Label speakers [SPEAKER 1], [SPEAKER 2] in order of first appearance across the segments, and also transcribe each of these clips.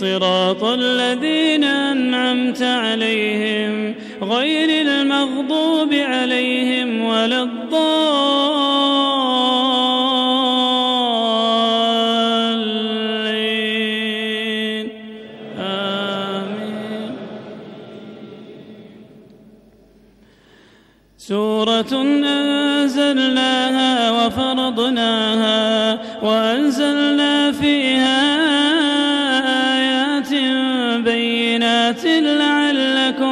[SPEAKER 1] صراط الذين أنعمت عليهم غير المغضوب عليهم ولا الضالين. آمين. سورة أنزلناها وفرضناها وأنزلنا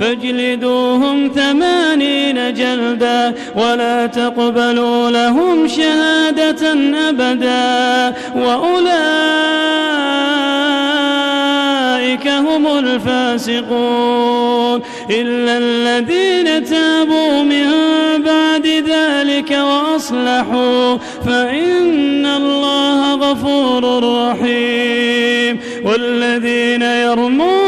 [SPEAKER 1] فاجلدوهم ثمانين جلدا ولا تقبلوا لهم شهادة أبدا وأولئك هم الفاسقون إلا الذين تابوا من بعد ذلك وأصلحوا فإن الله غفور رحيم والذين يرمون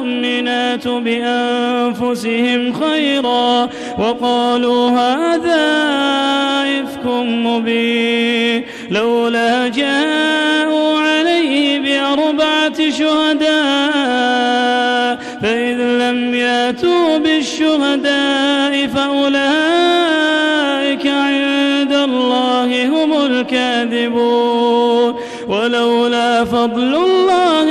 [SPEAKER 1] والمؤمنات بأنفسهم خيرا وقالوا هذا إفك مبين لولا جاءوا عليه بأربعة شهداء فإذ لم يأتوا بالشهداء فأولئك عند الله هم الكاذبون ولولا فضل الله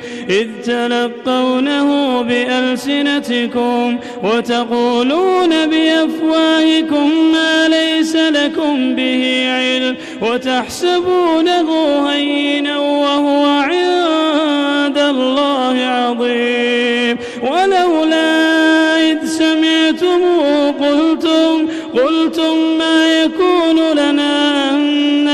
[SPEAKER 1] إذ تلقونه بألسنتكم وتقولون بأفواهكم ما ليس لكم به علم وتحسبونه هينا وهو عند الله عظيم. ولولا إذ سمعتم قلتم قلتم ما يكون لنا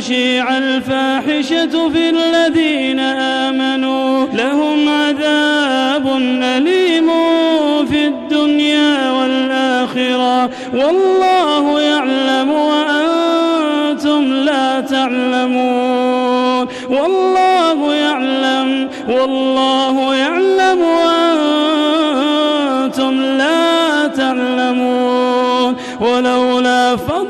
[SPEAKER 1] تشيع الفاحشة في الذين آمنوا. لهم عذاب أليم في الدنيا والآخرة. والله يعلم وأنتم لا تعلمون. والله يعلم والله يعلم وأنتم لا تعلمون. ولولا فضل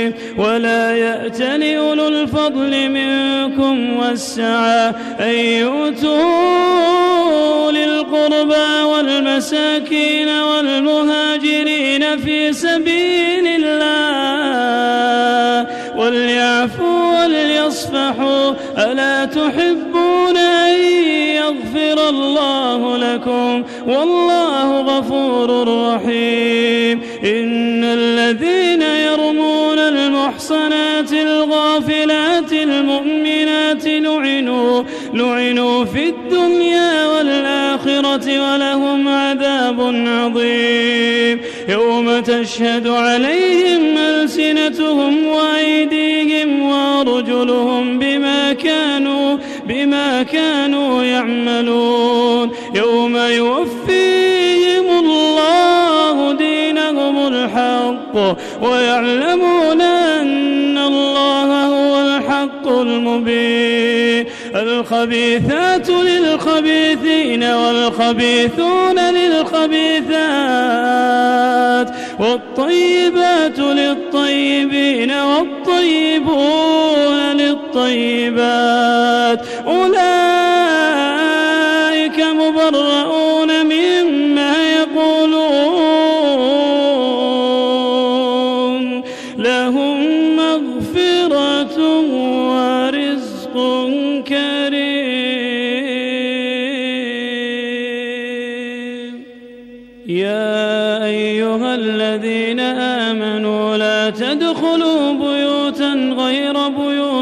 [SPEAKER 1] الفضل منكم والسعة أن يؤتوا للقربى والمساكين والمهاجرين في سبيل الله وليعفوا وليصفحوا ألا تحبون أن يغفر الله لكم والله غفور رحيم إن الذين المحصنات الغافلات المؤمنات لعنوا لعنوا في الدنيا والآخرة ولهم عذاب عظيم. يوم تشهد عليهم ألسنتهم وأيديهم وأرجلهم بما كانوا بما كانوا يعملون. يوم يوفيهم الله دينهم الحق ويعلمون الحق المبين. الخبيثات للخبيثين والخبيثون للخبيثات والطيبات للطيبين والطيبون للطيبات. أولئك مبرؤون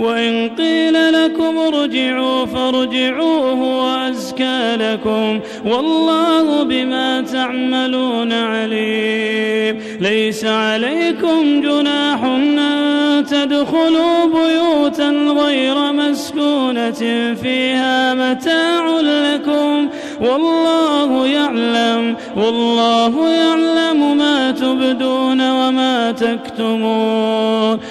[SPEAKER 1] وإن قيل لكم ارجعوا فارجعوا هو أزكى لكم والله بما تعملون عليم. ليس عليكم جناح أن تدخلوا بيوتا غير مسكونة فيها متاع لكم. والله يعلم والله يعلم ما تبدون وما تكتمون.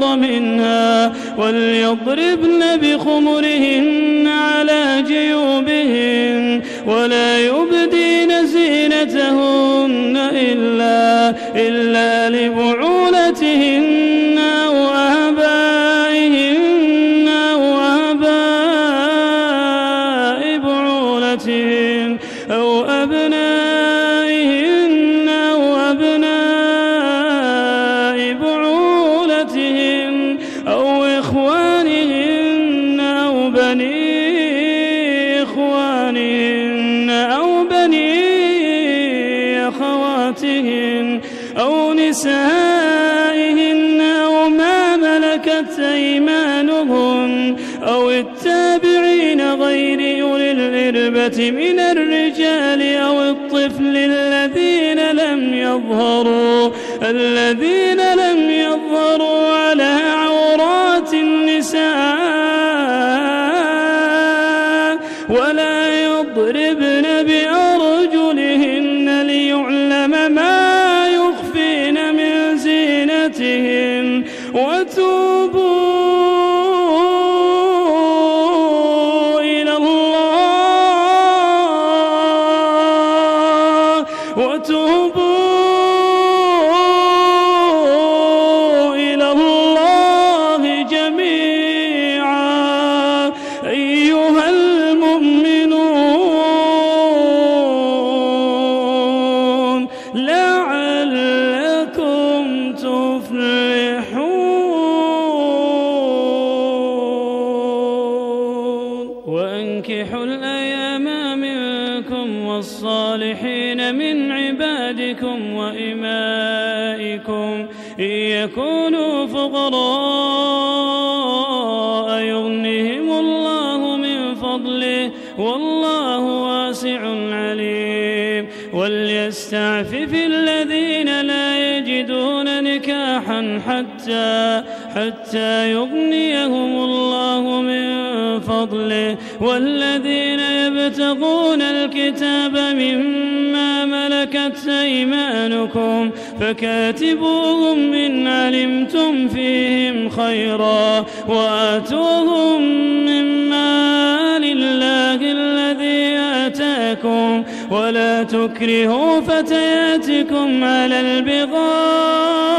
[SPEAKER 1] ظهر منها وليضربن بخمرهن على جيوبهن ولا يبدين زينتهن إلا, إلا لبعولتهن من الرجال أو الطفل الذين لم يظهروا الذين لم يظهروا على عورات النساء حتى يغنيهم الله من فضله والذين يبتغون الكتاب مما ملكت أيمانكم فكاتبوهم إن علمتم فيهم خيرا وآتوهم مما لله الذي آتاكم ولا تكرهوا فتياتكم على البغاء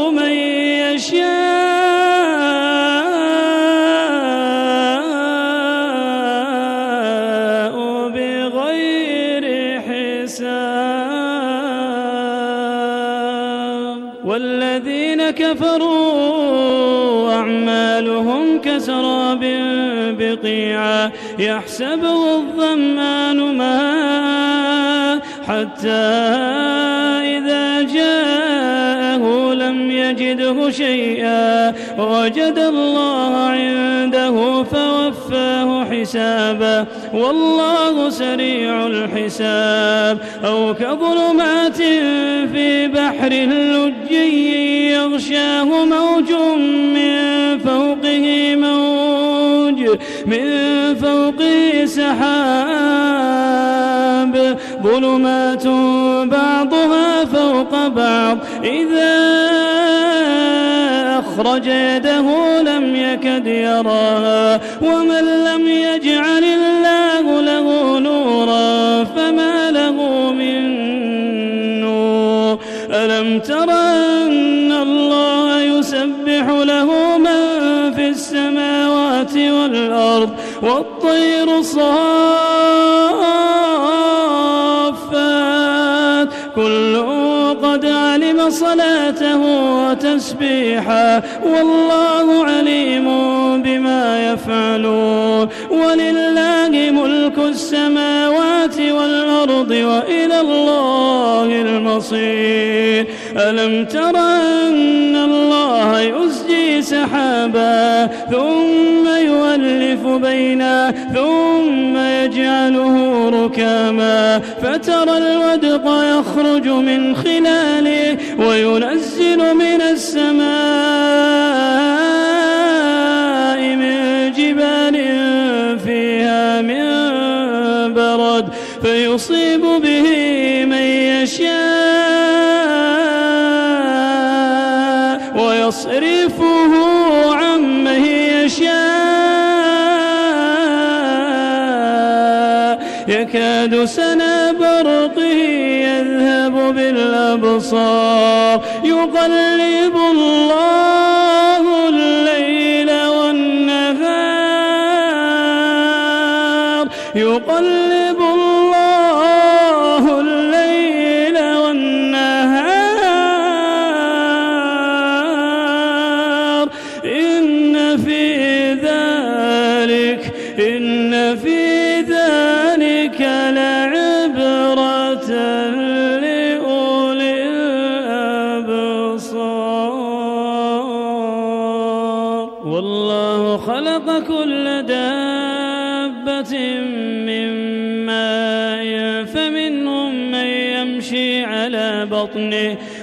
[SPEAKER 1] أعمالهم كسراب بقيعا يحسبه الظمآن ماء حتى إذا جاءه لم يجده شيئا وجد الله عنده فوفاه حسابا والله سريع الحساب أو كظلمات في بحر لجي يغشاه موج من فوقه موج من فوقه سحاب. ظلمات بعضها فوق بعض. إذا أخرج يده لم يكد يراها. ومن لم يجعل الله والأرض والطير صافات. كل قد علم صلاته وتسبيحا والله عليم بما يفعلون. ولله السماوات والأرض وإلى الله المصير. ألم تر أن الله يسجي سحابا ثم يولف بينه ثم يجعله ركاما فترى الودق يخرج من خلاله وينزل من السماء بالأبصار يقلب الله الليل والنهار. يقلب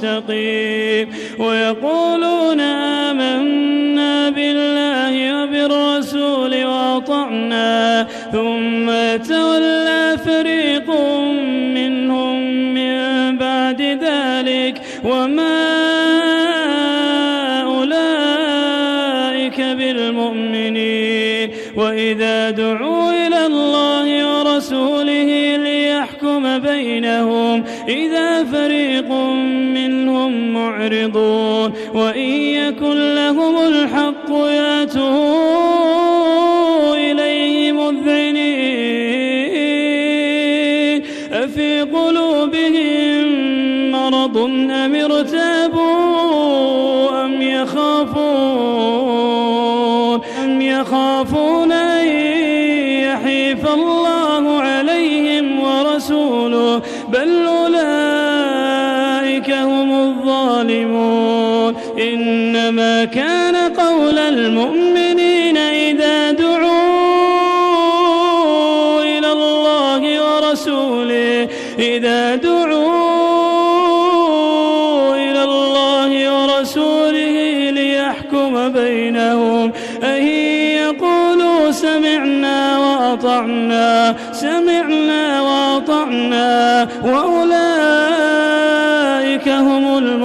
[SPEAKER 1] مستقيم ويقولون آمنا بالله وبالرسول وأطعنا ثم تولى فريق منهم من بعد ذلك وما أولئك بالمؤمنين. وإذا دعوا إلى الله ورسوله ليحكم بينهم إذا فريق منهم هم معرضون وإن يكن لهم الحق ياتوا الظالمون. إنما كان قول المؤمنين إذا دعوا إلى الله ورسوله إذا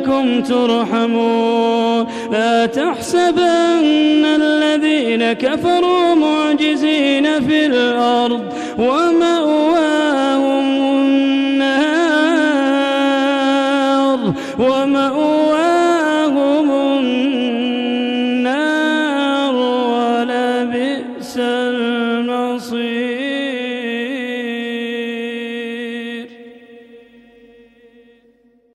[SPEAKER 1] لعلكم ترحمون. لا تحسبن الذين كفروا معجزين في الأرض ومأواهم